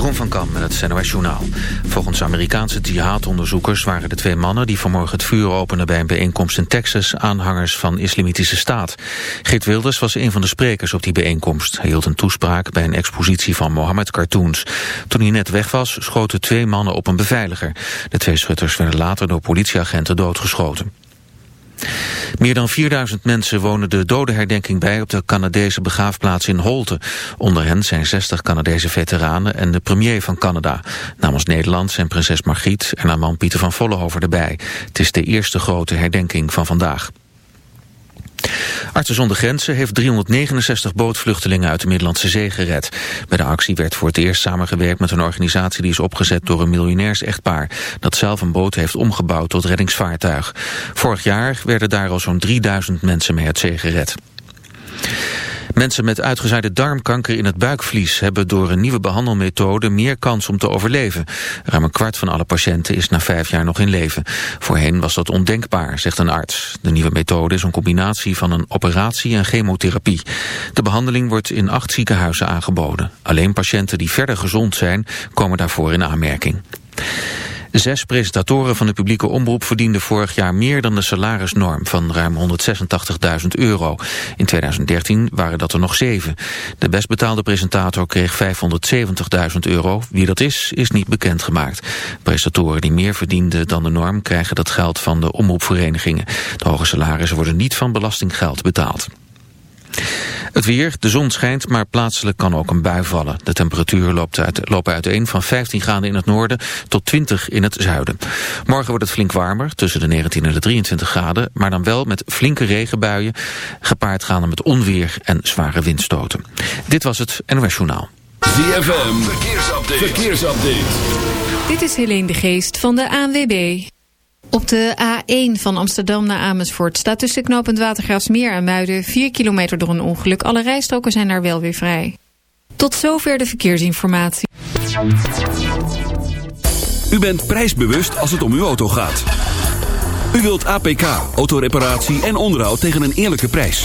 Jeroen van Kam met het NOS Journaal. Volgens Amerikaanse jihadonderzoekers waren de twee mannen... die vanmorgen het vuur openden bij een bijeenkomst in Texas... aanhangers van Islamitische Staat. Geert Wilders was een van de sprekers op die bijeenkomst. Hij hield een toespraak bij een expositie van Mohammed-cartoons. Toen hij net weg was, schoten twee mannen op een beveiliger. De twee schutters werden later door politieagenten doodgeschoten. Meer dan 4000 mensen wonen de dodenherdenking bij op de Canadese begraafplaats in Holte. Onder hen zijn 60 Canadese veteranen en de premier van Canada. Namens Nederland zijn prinses Margriet en haar man Pieter van Vollenhoven erbij. Het is de eerste grote herdenking van vandaag. Artsen zonder Grenzen heeft 369 bootvluchtelingen uit de Middellandse Zee gered. Bij de actie werd voor het eerst samengewerkt met een organisatie die is opgezet door een miljonairs-echtpaar. Dat zelf een boot heeft omgebouwd tot reddingsvaartuig. Vorig jaar werden daar al zo'n 3000 mensen mee uit zee gered. Mensen met uitgezaaide darmkanker in het buikvlies hebben door een nieuwe behandelmethode meer kans om te overleven. Ruim een kwart van alle patiënten is na vijf jaar nog in leven. Voorheen was dat ondenkbaar, zegt een arts. De nieuwe methode is een combinatie van een operatie en chemotherapie. De behandeling wordt in acht ziekenhuizen aangeboden. Alleen patiënten die verder gezond zijn komen daarvoor in aanmerking. Zes presentatoren van de publieke omroep verdienden vorig jaar meer dan de salarisnorm van ruim 186.000 euro. In 2013 waren dat er nog zeven. De best betaalde presentator kreeg 570.000 euro. Wie dat is, is niet bekendgemaakt. Presentatoren die meer verdienden dan de norm krijgen dat geld van de omroepverenigingen. De hoge salarissen worden niet van belastinggeld betaald. Het weer, de zon schijnt, maar plaatselijk kan ook een bui vallen. De temperatuur loopt uit, loopt uiteen van 15 graden in het noorden tot 20 in het zuiden. Morgen wordt het flink warmer, tussen de 19 en de 23 graden... maar dan wel met flinke regenbuien, gepaard gaande met onweer en zware windstoten. Dit was het NOS Journaal. ZFM, verkeersupdate. verkeersupdate. Dit is Helene de Geest van de ANWB. Op de A1 van Amsterdam naar Amersfoort staat tussen knooppunt Watergraafsmeer en Muiden 4 kilometer door een ongeluk. Alle rijstroken zijn daar wel weer vrij. Tot zover de verkeersinformatie. U bent prijsbewust als het om uw auto gaat. U wilt APK, autoreparatie en onderhoud tegen een eerlijke prijs.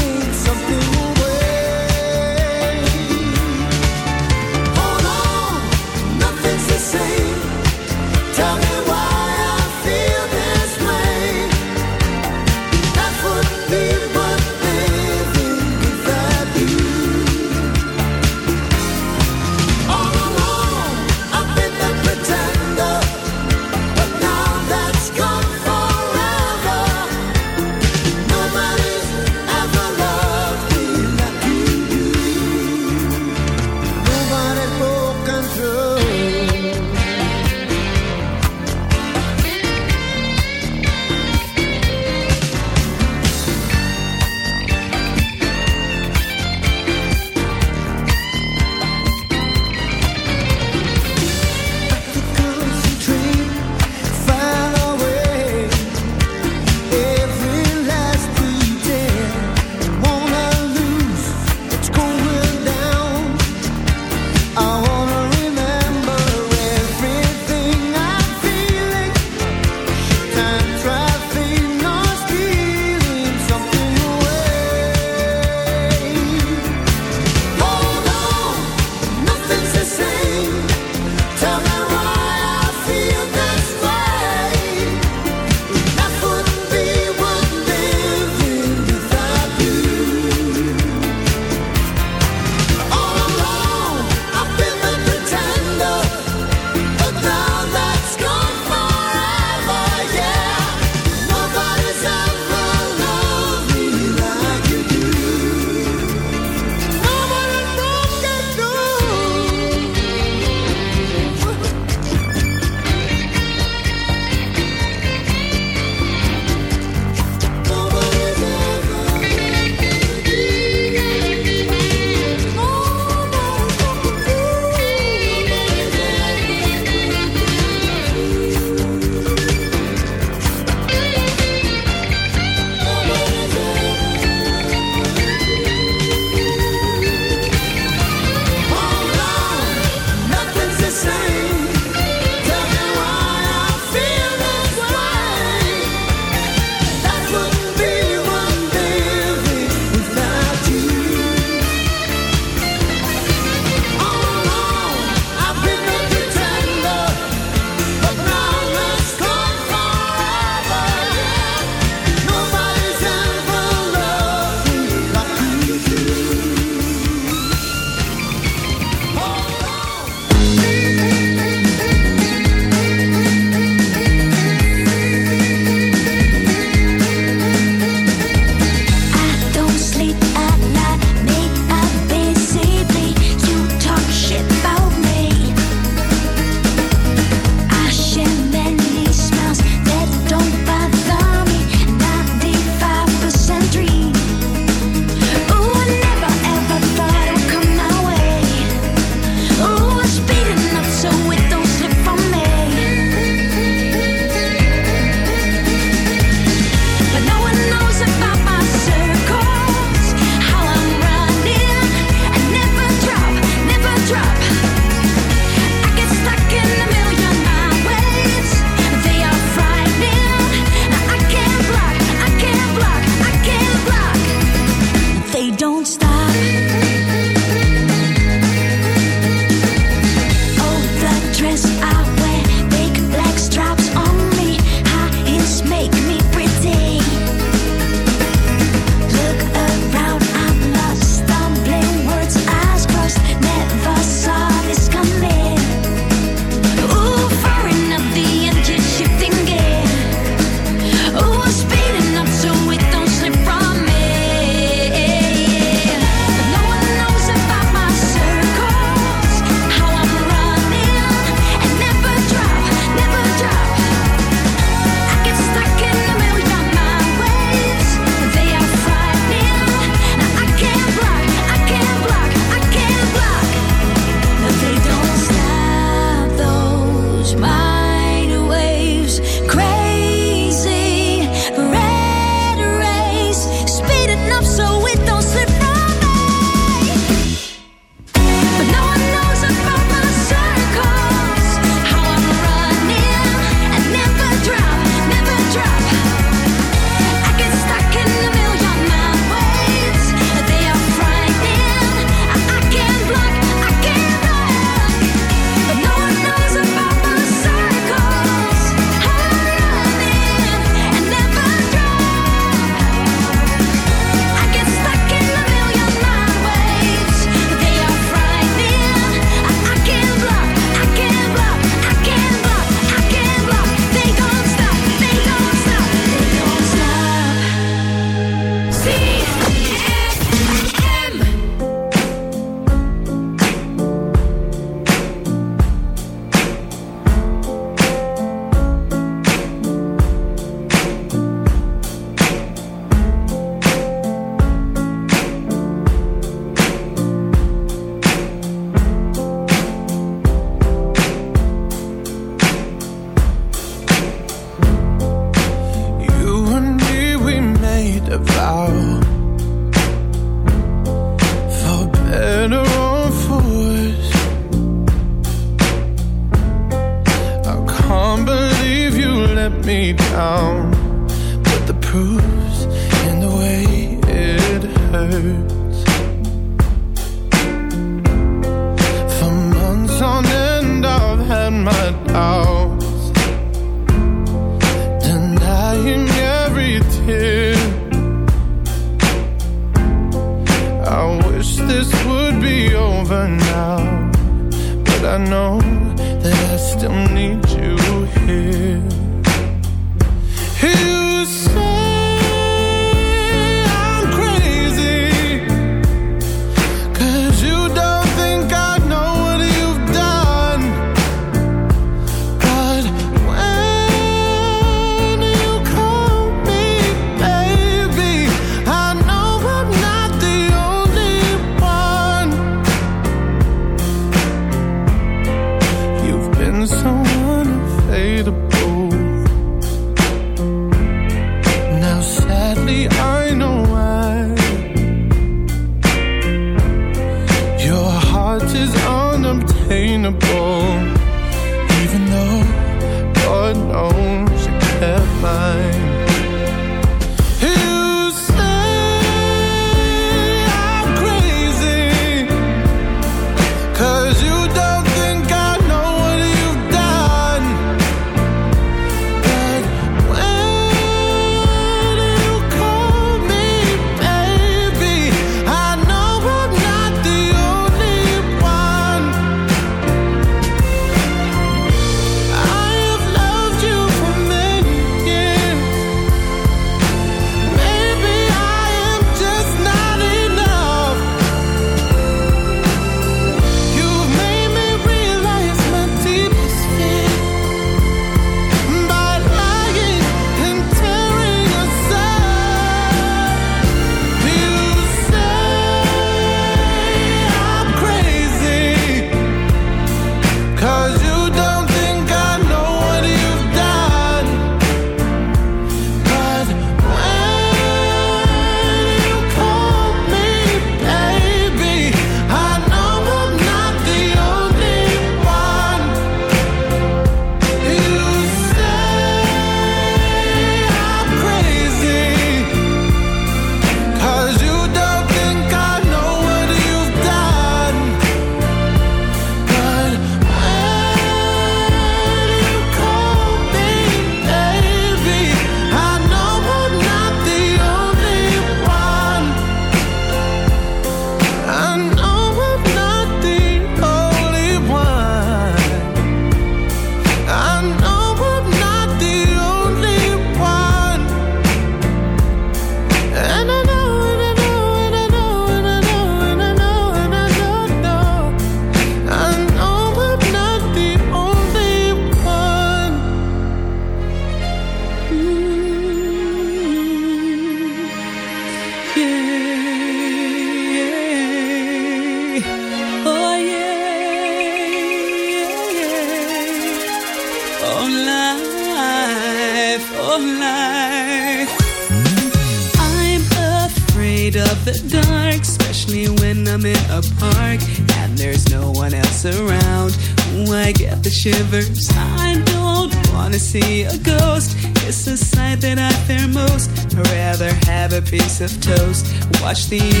watch the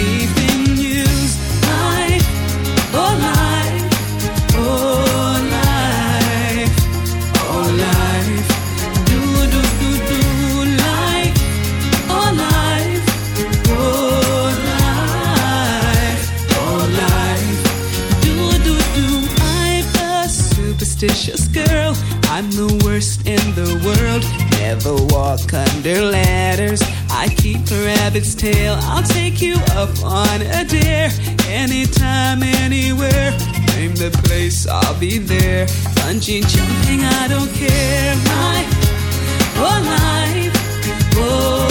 the place, I'll be there. Bungee jumping, I don't care. My whole life, whoa.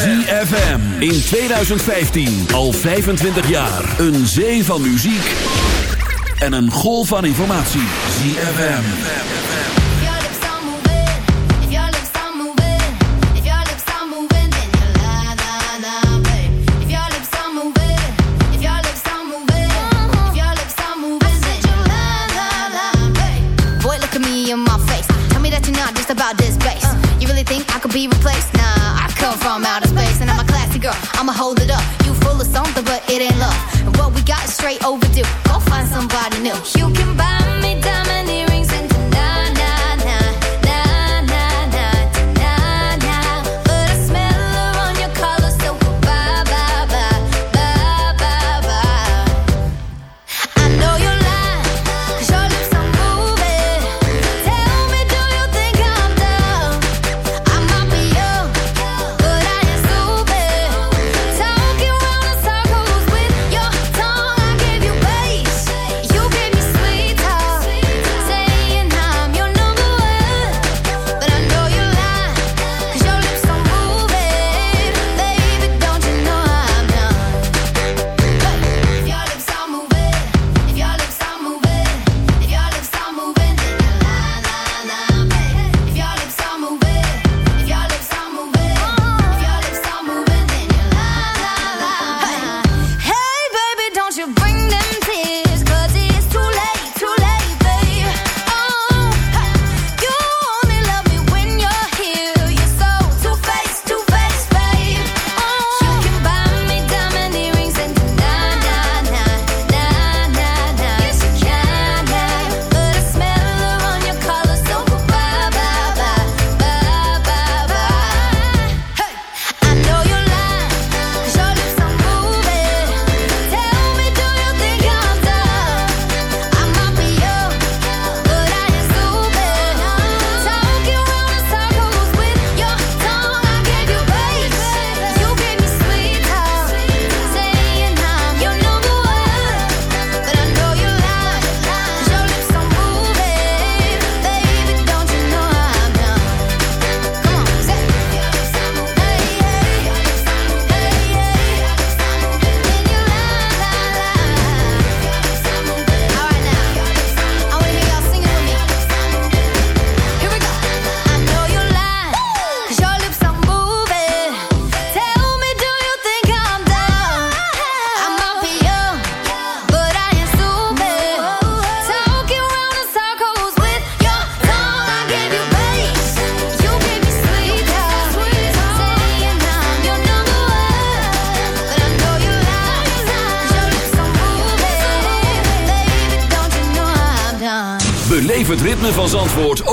ZFM. In 2015, al 25 jaar. Een zee van muziek en een golf van informatie. ZFM. Boy, look at me in my face. Tell me that you're not just about this bass. You really think I could be replaced? Come from outer space and I'm a classy girl. I'ma hold it up. You full of something, but it ain't love. And what we got is straight overdue. Go find somebody new. You can buy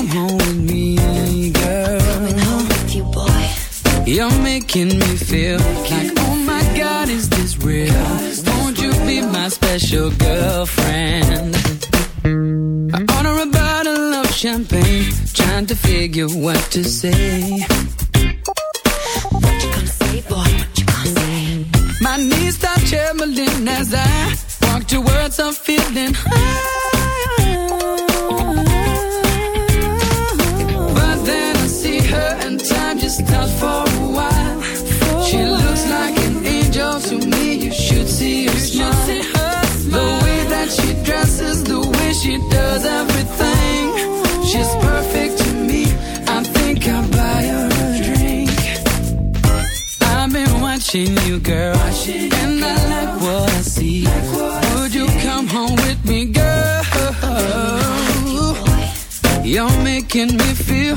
come home with me, girl? Come home with You're making me feel like, oh my God, is this real? Won't you be my special girlfriend? I order a bottle of champagne, trying to figure what to say. What you gonna say, boy? What you gonna say? My knees start trembling as I walk towards a feeling high. she does everything. She's perfect to me. I think I'll buy her a drink. I've been watching you, girl, watching you, and I like what I see. Like what Would I you see. come home with me, girl? You're making me feel.